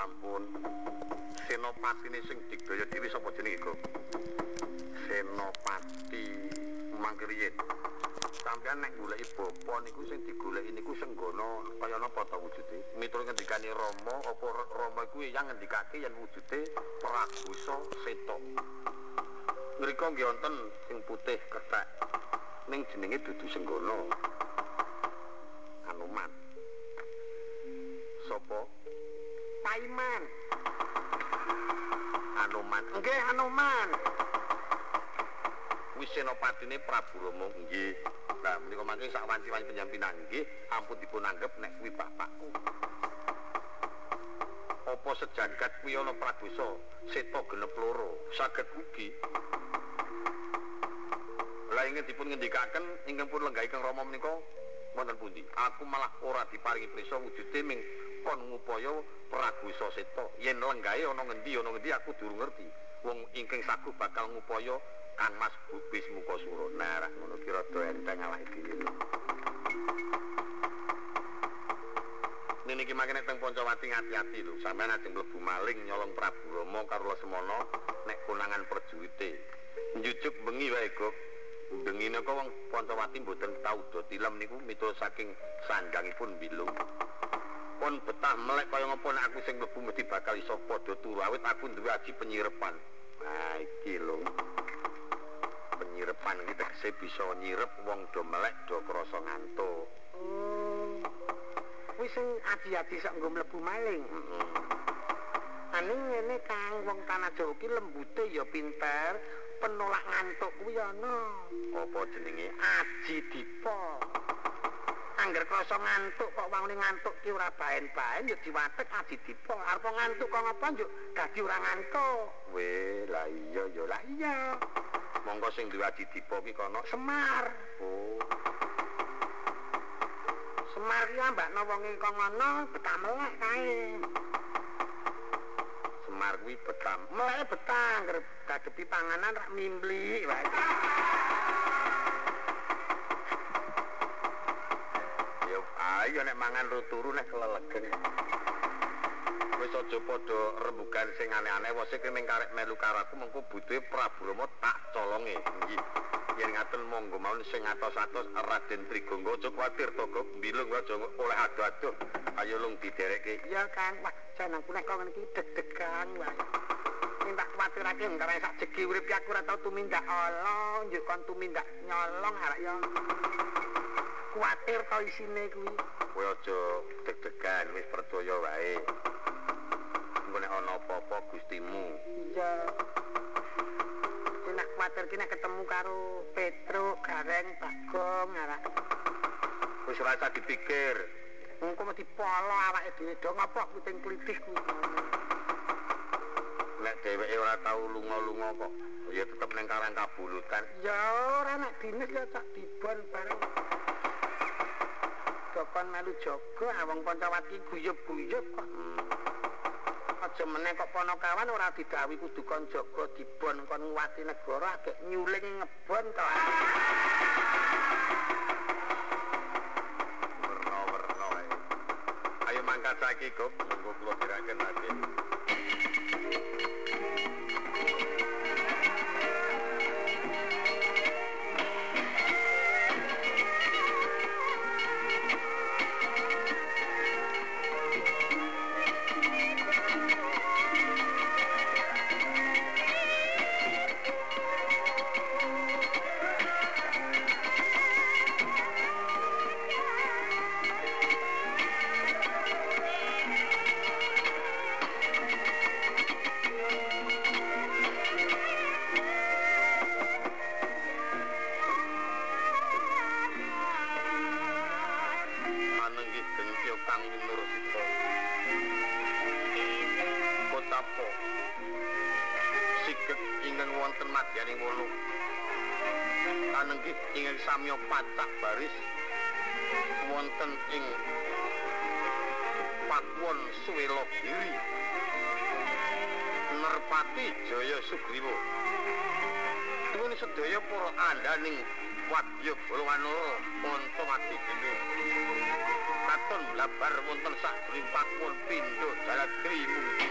sampun. Senopatine sing digdaya dhewe sapa jenenge, Go? Senopati Mangkiriyen. Sampeyan nek goleki bapa niku sing digoleki niku senggana kaya napa ta wujude? Miturut ngendikane Rama apa Rama iku yang ngendikake yen wujude Pragusa Seta. Mriko nggih wonten sing putih kethek. Ning jenenge dudu senggana. Hanuman. Sopo? Paiman. Hanuman. Nggih Hanuman. Wis senopatine Prabu Rama nggih. Lah menika mangke sak wanci-wanci penyampinan nggih ampun dipun anggap nek kuwi bapakku. Apa sejagat kuwi ana Pragusa Seta genep loro saged ugi Lah ingin dipun ngendikaken ingkang pun lenggah ingkang Rama menika wonten pundi? Aku malah ora diparingi prisa wujude ming kon ngupaya Pragusa Seta. Yen lenggahe ana ngendi ana ngendi aku durung ngerti. Wong ingkang saguh bakal ngupaya Kang Mas Bubis Mukasura. Nah, rak ngono ki rada enteng awake dhewe. Niki mangke nek teng Pancawati ngati-ati lho. Sampeyan ajeng mlebu maling nyolong Prabu Rama karo Lesmana nek konangan perjuwite. Njujuk bengi wae, Gok. Bengine kok wong Pancawati mboten tau do tilem niku miturut saking sandangipun bilung. Pun betah melek kaya ngapa nek aku sing mlebu mesti bakal iso padha turu awit aku duwe aji penyirepan. Nah iki lho. Penyirepan iki tegese bisa nyirep wong do melek do krasa ngantuk. Oh. Kuwi sing adi-adi sak nggo mlebu maling. Heeh. Aning ngene Kang wong tanah Jawa ki lembute ya pinter, penolak ngantuk kuwi ana. Apa jenenge? Aji Dipa. Angger krasa ngantuk kok wangune ngantuk ki ora baen-baen ya diwatek Aji Dipa. Arep ngantuk kok ngapa yo dadi ora ngantuk. Weh, lah iya ya lah Iya, Monggo sing duwe aji dipa ki kono. Semar. Oh, Semar ki ambakno wonge kok ngono betah melek kae. Semar kuwi betam. Meleke betah angger gadepi panganan rak mimbli wae. Ayo nek mangan ru turu nek kelelegen. Wis aja padha rembugan sing aneh-aneh wis iki ning karek melu karaku mengko butuhe Prabu Rama tak colonge. Nggih. Yen ngaten monggo mawon sing atos-atos Raden Trigangga aja kuwatir kok bilung aja oleh ado-ado. Ayo lung diderekke. Iya Kang, wah jenengku nek kok ngene iki deg-degan wae. Ning tak kuwatirake ngare sak jegi urip aku ora tau tumindak ala, njuk kon tumindak nyolong arek ya. Kuwatir to isine kuwi. Kowe aja deg-degan wis percaya wae. Engko nek ana apa-apa Gustimu. Iya. Nek kuwatir ki nek ketemu karo Petro, Gareng, Bagong arek. Wis ora usah dipikir. Engko mesti polo awake dhewe do ngopo puting klitih kuwi. Nek dheweke ora tau lunga-lunga kok ya tetep ning Karang Kabulutan. Ya ora nek dinis ya tak dibon bareng. Dokon melu jaga awang Pancawati guyub-guyub kok. Aja meneh kok Panakawan ora didhawuhi kudu kon jaga dibon kon nguwati negara agek nyuling ngebon to. Werna-werna. Ayo mangkat saiki, Gop. Monggo kula diraken Raden. Pacak baris wonten ing Pakuwon Suwela Giri. Nerpati Jaya Sugriwa. Nuwun sedaya para andaning wadya golonganara Montowati Gendho. Katon blabar wonten sak pakuwon pindho dalat Tri Munggi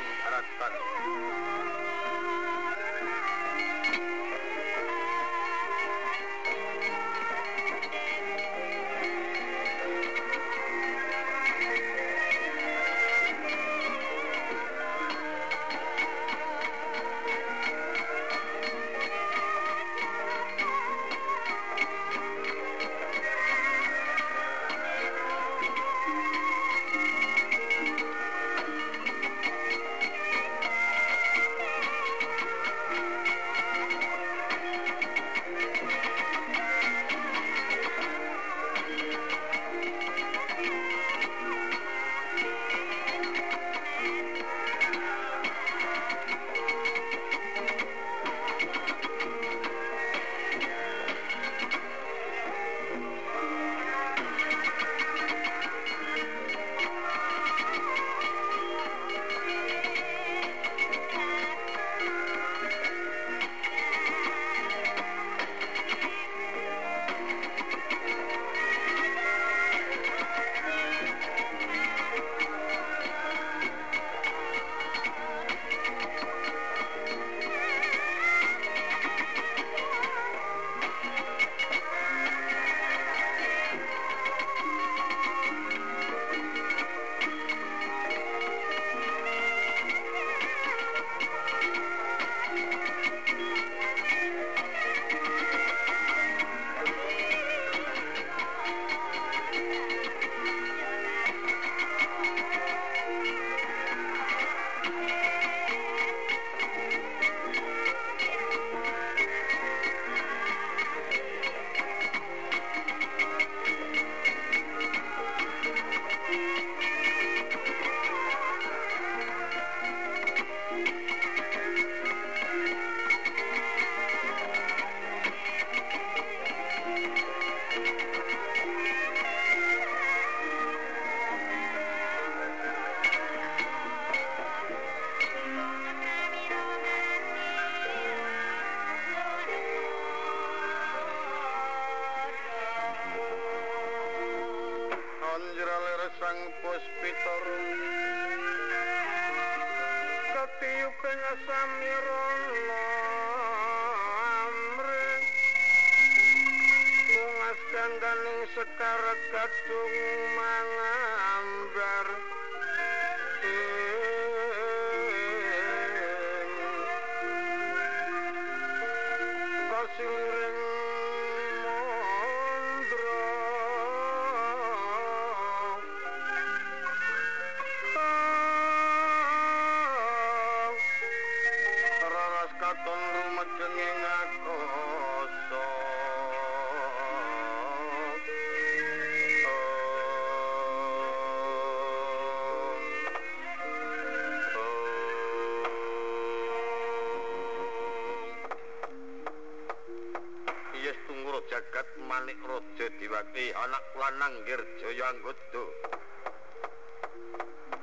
manik raja diwakti anak lanang Girjaya Anggada.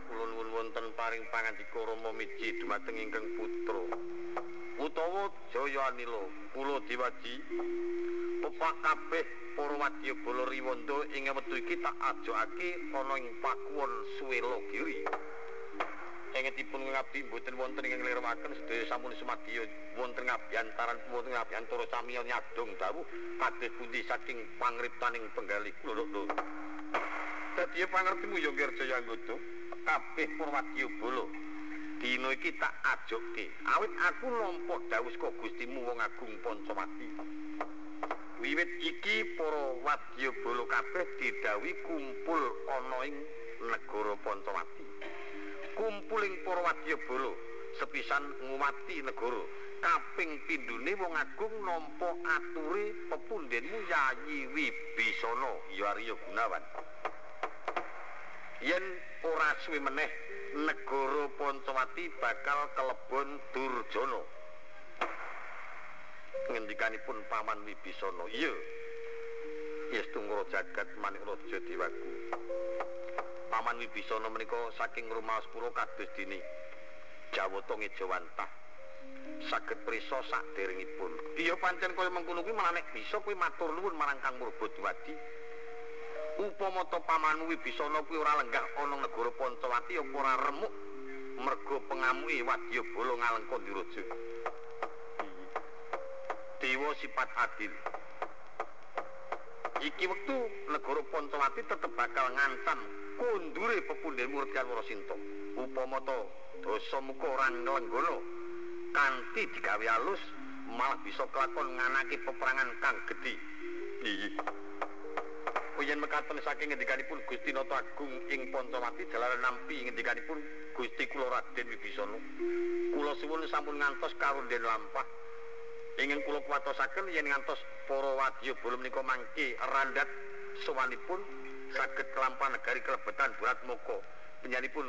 Kula nuwun wonten paring pangandika Rama miji dumateng ingkang putra. Utawa Jaya Anila, kula diwaji pepak kabeh para wadyabala riwanda ing wektu iki tak ajokake ana ing pakuwon Suwela Giri. Engetipun ngabdi mboten wonten ingkang nglirawaken sedaya sampun sumadya wonten ngabyantaran wonten ngabyantara samiya nyadong dawuh kados pundi saking pangriptaning penggali kula lho. Dadi pangertimu ya Girjaya Anggada, kabeh Purwadya Bala. Dina iki tak ajokke, awit aku nampa dawuh saka Gustimu wong agung Pancawati. Wiwit iki para wadya bala kabeh didhawuhi kumpul ana ing negara Pancawati. Kumpuling para wadyabala sepisan nguwati negara. Kaping pindune wong agung nampa ature pepundenmu Yayi Wibisana. Ya Arya Gunawan. Yen ora suwe meneh negara Pancawati bakal kelebon Durjana. Ngendikanipun Paman Wibisana. Iya. Yes tunggara jagat manik raja dewaku Paman Wibisana menika saking rumaos kula kados dini Jawata ngejawantah saged prisa saderengipun. Iya pancen kaya mengkono kuwi malah nek bisa kuwi matur nuwun marang Kang Murbodwadi. Upama to pamanmu Wibisana kuwi ora lenggah ana negara Pancawati apa ora remuk mergo pengamuhi Wadyabala ngalengka diraja. Dewa sifat adil. Iki wektu negara Pancawati tetep bakal ngancam kundure pepundhen Murtyan Warasinta. Upama ta dosa muka ora nglenggana kanthi digawe alus malah bisa kelakon nganake peperangan kang gedhe. Iya. Yen mekaten saking ngendikanipun Gusti Nata Agung ing Pancawati jalaran nampi ngendikanipun Gusti kula Raden Wibisana. Kula suwun sampun ngantos karunden lampah. Ingin kula kuwatosaken yen ngantos para wadyabala menika mangke randat sowanipun saged kelampah negari kelebetan Buratmoko. Penyanipun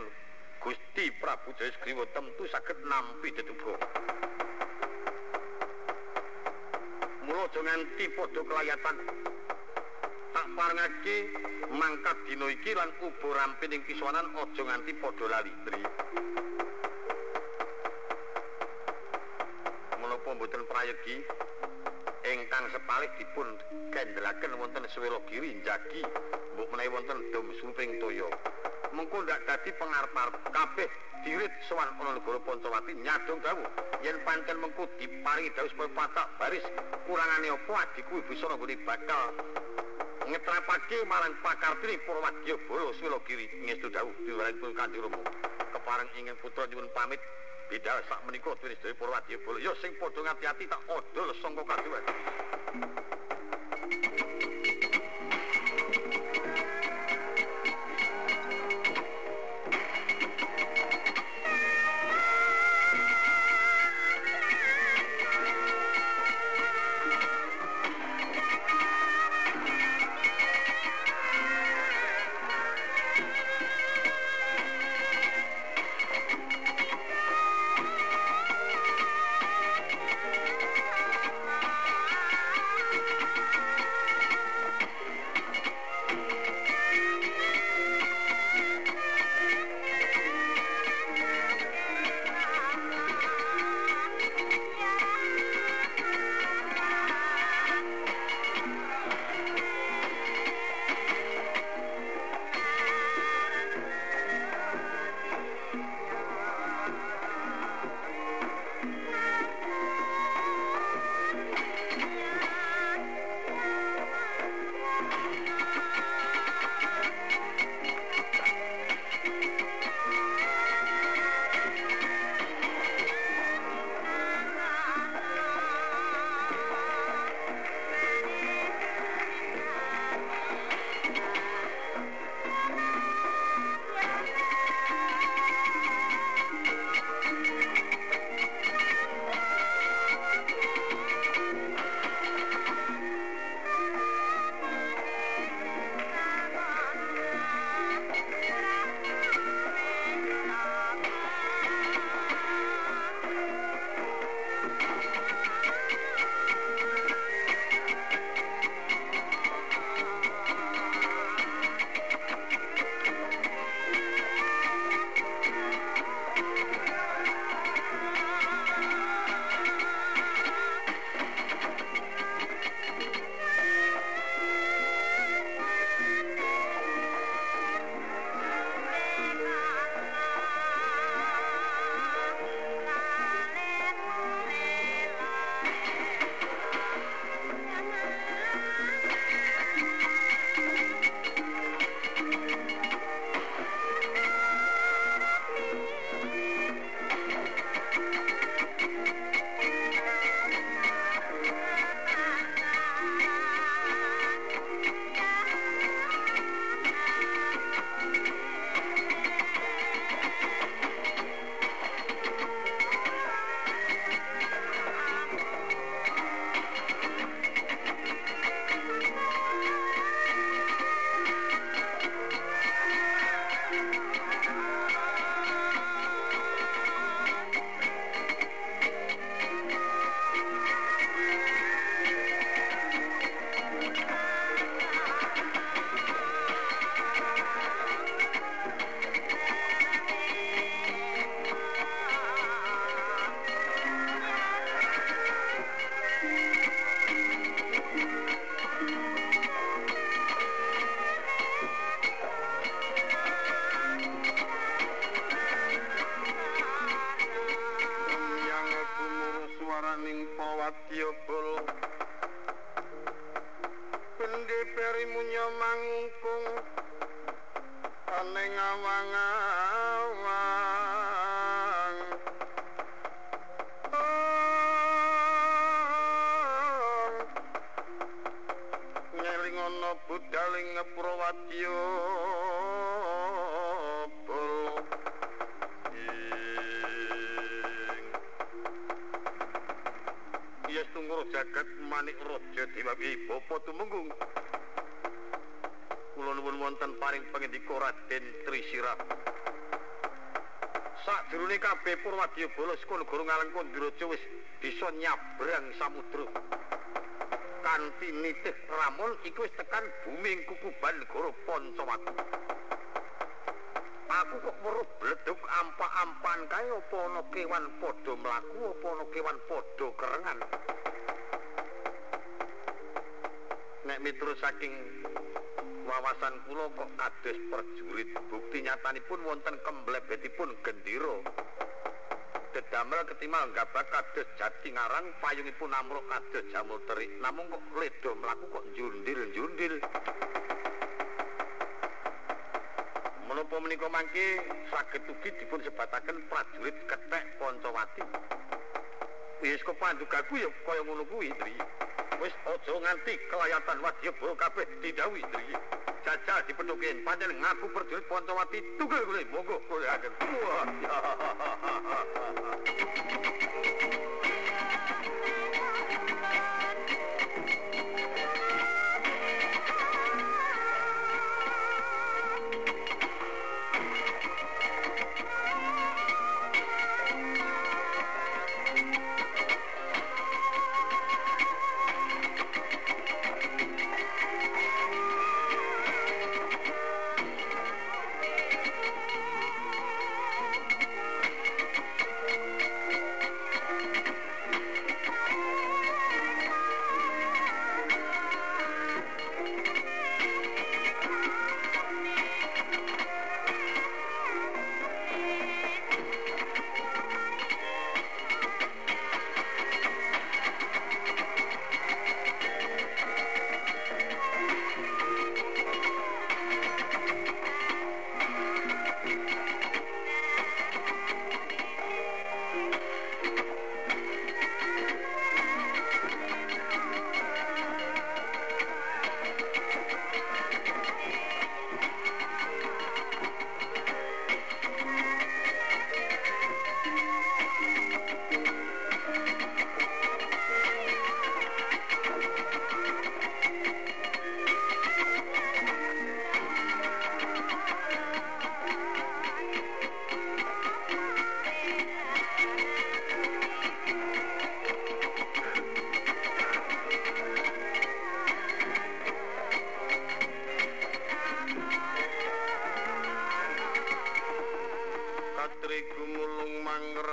Gusti Prabu Jayasgriwa tentu saged nampi deduga. Mula nganti padha kelayatan tak parengake mangkat dina iki lan ubo rampin ing kiswanan aja nganti padha lali menapa mboten prayogi ingkang sepalih dipun kendelaken wonten Swela Giri njagi mbok menawi wonten dom suping toya mengko ndak dadi pengarep-arep kabeh dirit sowan ana negara Pancawati nyadong dawuh. Yen pancen mengko diparingi dawuh supaya patak baris kurangane apa adiku bisa nggone bakal ngetrapake marang pakartini Purwadya Bala Swila Giri ngestu dawuh diwaripun Kanjeng Rama. Kepareng ingin putra nyuwun pamit bidal sak menika turis dari Purwadya Bala. Ya sing padha ngati-ati tak odol sangka kadewan manik raja dewa bapa tumenggung kula nuwun wonten paring pangandika Raden Trisirah. Sakjroning kabeh Purwadya Bala saka negara Ngalengkondiraja wis bisa nyabrang samudra. Kanthi nitih ramun iku wis tekan bumi kukuban negara Pancawati. Aku kok weruh bleduk ampak-ampan kae apa ana kewan padha mlaku apa ana kewan padha kerengan. Nek miturut saking wawasan kula kok kados prajurit bukti nyatanipun wonten kemblebetipun gendera dedamel ketimal gabak kados jati ngarang payungipun amruk kados jamur terik. Namung kok ledo mlaku kok njundil-njundil. Menapa menika mangke saged ugi dipun sebataken prajurit ketek Pancawati. Wis kok pandugaku ya kaya ngono kuwi Dri wis aja nganti kelayatan wadyabala kabeh didhawuhi Dri jajal dipenukin pancen ngaku perjurit Pontowati tugel kule monggo kule agen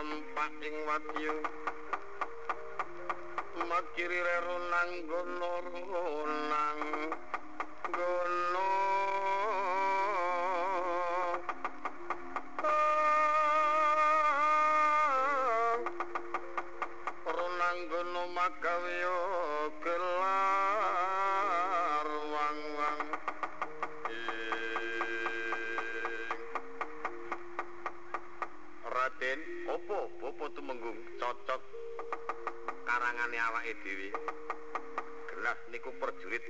mangrempak ing wadya Makiri rero nang gono nang gono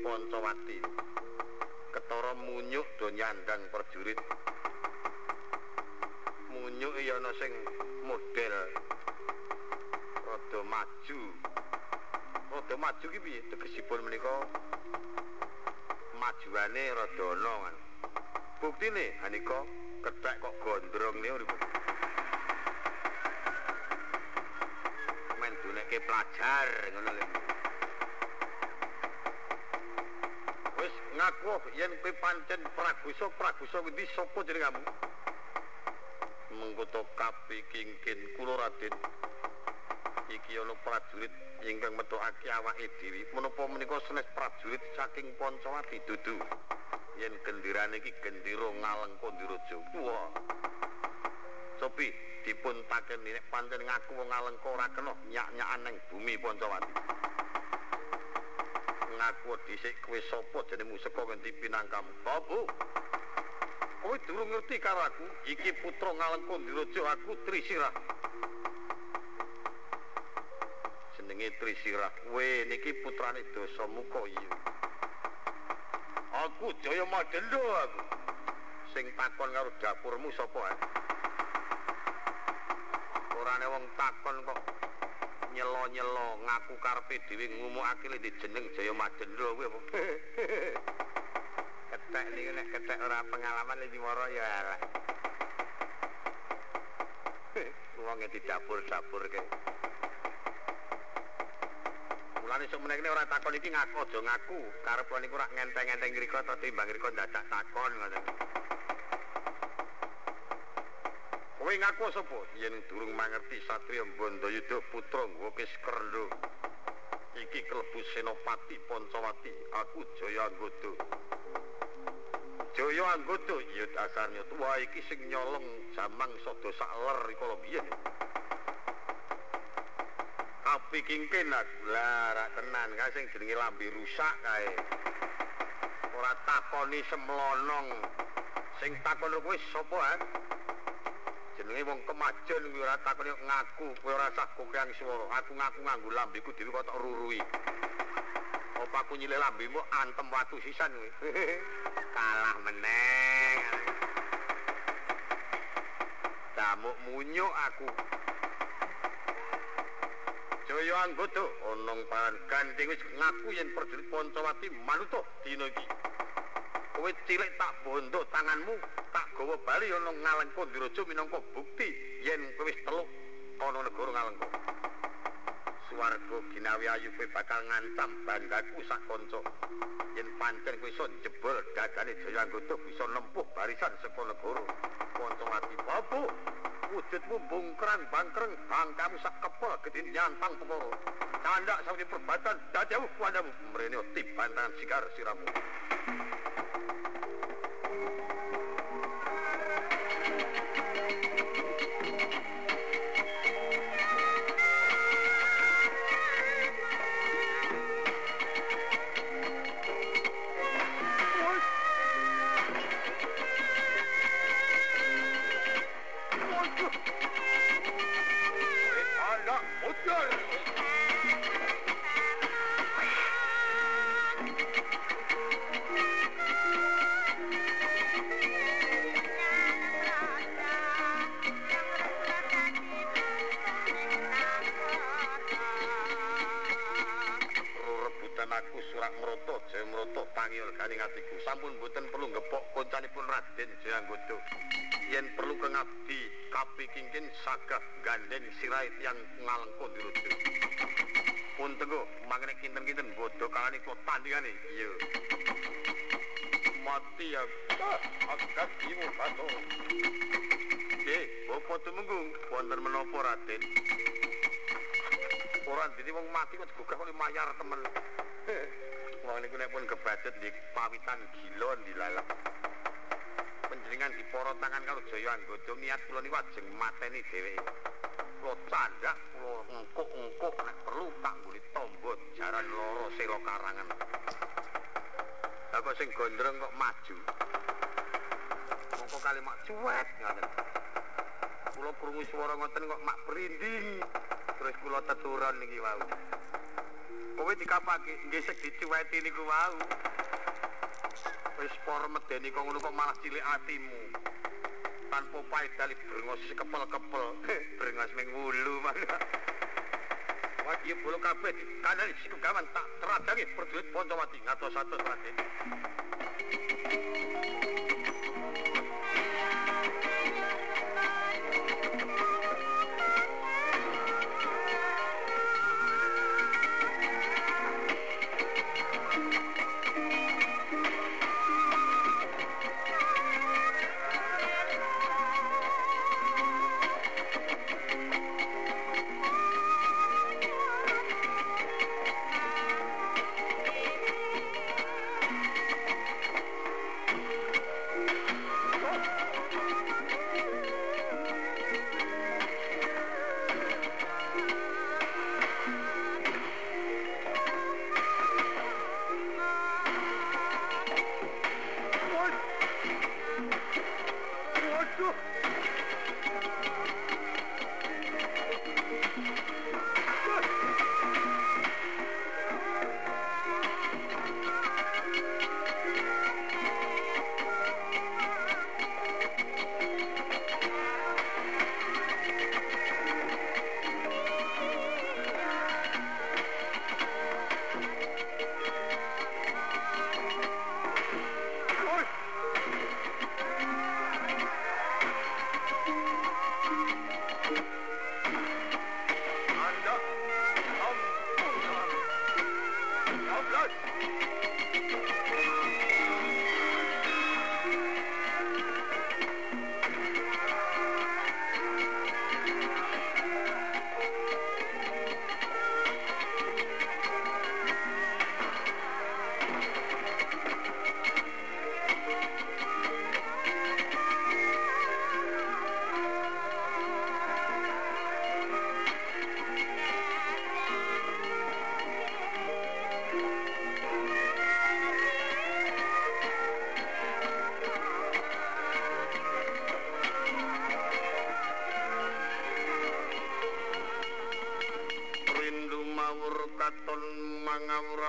Pancawati. Ketara munyuk do nyandang perjurit. Munyuk ya ana sing model rada maju. Rada maju ki piye tegesipun menika? Majuane rada ana kan. Buktine hanika kethek kok gondrong ne urip. Men duneke pelajar ngono lho. Wis ngaku yen kowe pancen pragusa pragusa ngendi sapa jenengmu? Mengkoto kapi kingkin kula Raden. Iki ana prajurit ingkang metokake awake dhewe. Menapa menika senes prajurit saking Pancawati dudu? Yen gendirane iki gendera Ngalengkondiraja. Wah. Sopi dipun takeni nek pancen ngaku wong Alengka ora kena nyak-nyakan ning bumi Pancawati. Ngaku dhisik kowe sapa jenengmu saka ngendi pinangkamu? Babu. Kowe durung ngerti karo aku, iki putra Ngalengka Ndiraja aku Trisirah. Jenenge Trisirah. Kowe niki putrane Dasamuka iya. Aku Jaya Madenda aku. Sing takon karo dapurmu sapa ae? Orane wong takon kok nyelo-nyelo ngaku karepe dhewe ngumukake le jeneng Jaya Madenda kuwi apa? ketek niku nek ketek ora pengalaman le dimoro ya elek. Wong e didapur-dapur ke. Mulane sok meneh ora takon iki ngaku aja ngaku. Karep niku ora ngenteng-ngenteng ngriko to timbang ngriko dadak takon ngoten. Kowe ngaku sapa? Yen durung mangerti Satriya Bandayuda putra Ngwokis Kerndo. Iki klebu Senopati Pancawati, aku Jaya Anggota. Jaya Anggota ya dasarnya tuwa iki sing nyolong jamang sada sak kala biyen. Api kingkin lah ra tenan kae sing jenenge lambe rusak kae. Ora takoni semlonong. Sing takon kowe sapa ha? Jenenge wong kemajen kuwi ora takoni ngaku, kowe ora sah kokeang swara. Aku ngaku nganggo lambeku dhewe kok tak rurui. Apa aku nyilih lambemu antem watu sisan kuwi. Kalah meneng. Damuk munyuk aku. Jaya anggota onong paran gandeng wis ngaku yen prajurit Pancawati manuta dina iki. Kowe cilik tak bondo tanganmu, gawa bali ana Ngalengka Ndiraja minangka bukti yen kowe wis teluk ana negara Ngalengka. Suwarga ginawi ayu kowe bakal ngancam banggaku sak kanca. Yen pancen kowe iso jebol dadane Jaya Anggota bisa nempuh barisan saka negara Pancawati. Babu, wujudmu bungkrang bangkreng bangkamu sak kepel gedhe nyantang peporo. Candak sawise perbatan dadamu padamu mrene tibantan sikar siramu. Tangiul kaning atiku. Sampun boten perlu ngepok koncanipun Raden Jayanggota yen perlu kengabdi kapi kingkin sagah gandeng sirait yang ngalengko dirutu pun teguh mangene kinten-kinten bodoh kalani kok tandingane iya. Mati ya agak ibu bato Eh, bapak tumenggung, wonten menapa Raden? Ora dadi wong mati kok digugah oleh mayar temen. Wong niku nek pun kebadet di pawitan gila dilalap. Panjenengan diporo tangan karo Jaya Anggota niat kula niku ajeng mateni dheweke. Kula candak, kula engkuk-engkuk nek perlu tak mbuli tombo jaran loro sela karangan. Lah kok sing gondrong kok maju. Mongko kali mak cuwet ngoten. Kula krungu swara ngoten kok mak berinding. terus kula teturon niki wau. Kowe dikapake ngesek dicuweti niku wau. Wis por medeni kok ngono kok malah cilik atimu. Tanpa paedali brengos kepel-kepel, brengos ming wulu. Wah, iya bulu kabeh kanali siku gawan tak teradangi perjulit Poncowati ngatos-atos Raden.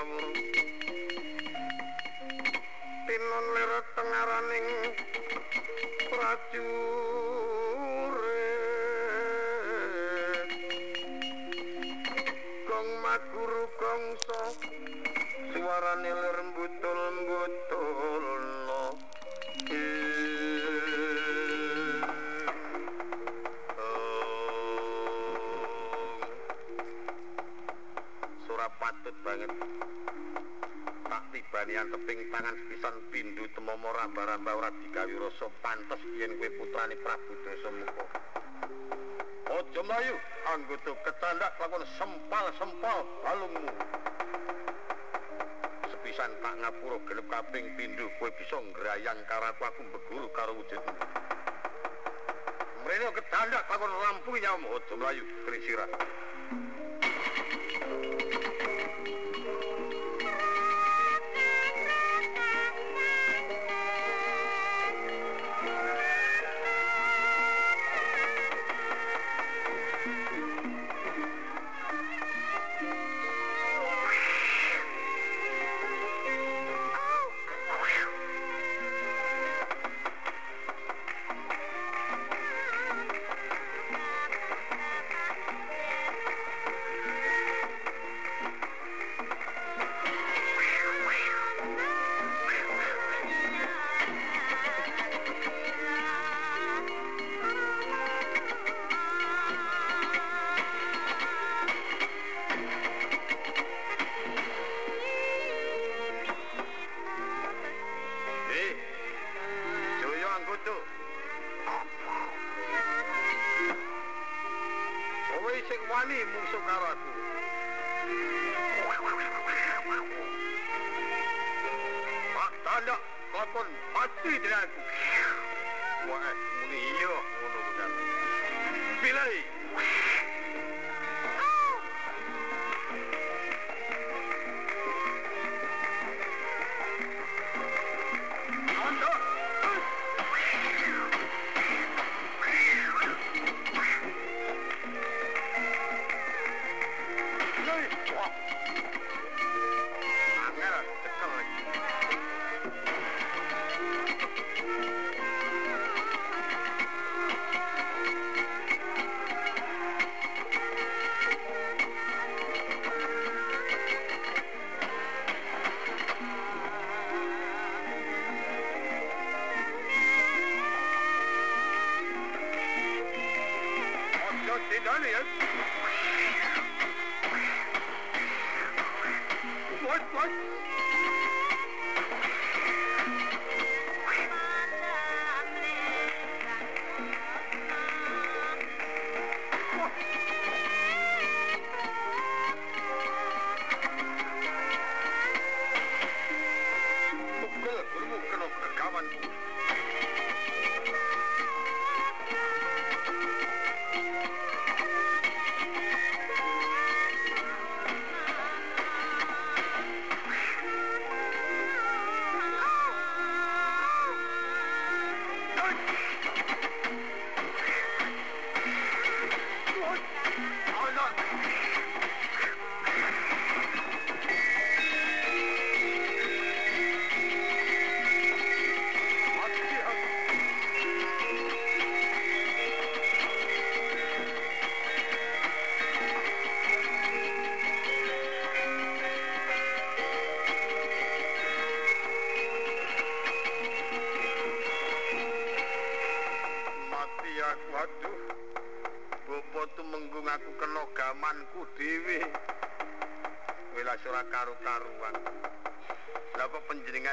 amor. Tibanian teping tangan sepisan pindu temomo ramba-ramba ora digawi rasa pantes. Yen kowe putrane Prabu Dasamuka. Aja mlayu anggota kecandak lakon sempal-sempal balungmu. Sepisan tak ngapura genep kaping pindu kowe bisa ngrayang karo aku beguru karo wujudmu. Mrene kecandak lakon lampu nyamu aja mlayu krisirah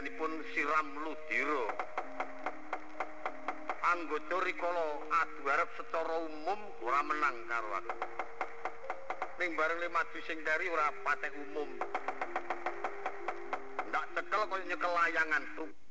panjenenganipun siram ludira Anggota rikala adu arep secara umum ora menang karo aku. Ning bareng le maju sing dari ora patek umum. Ndak cekel kaya nyekel layangan truk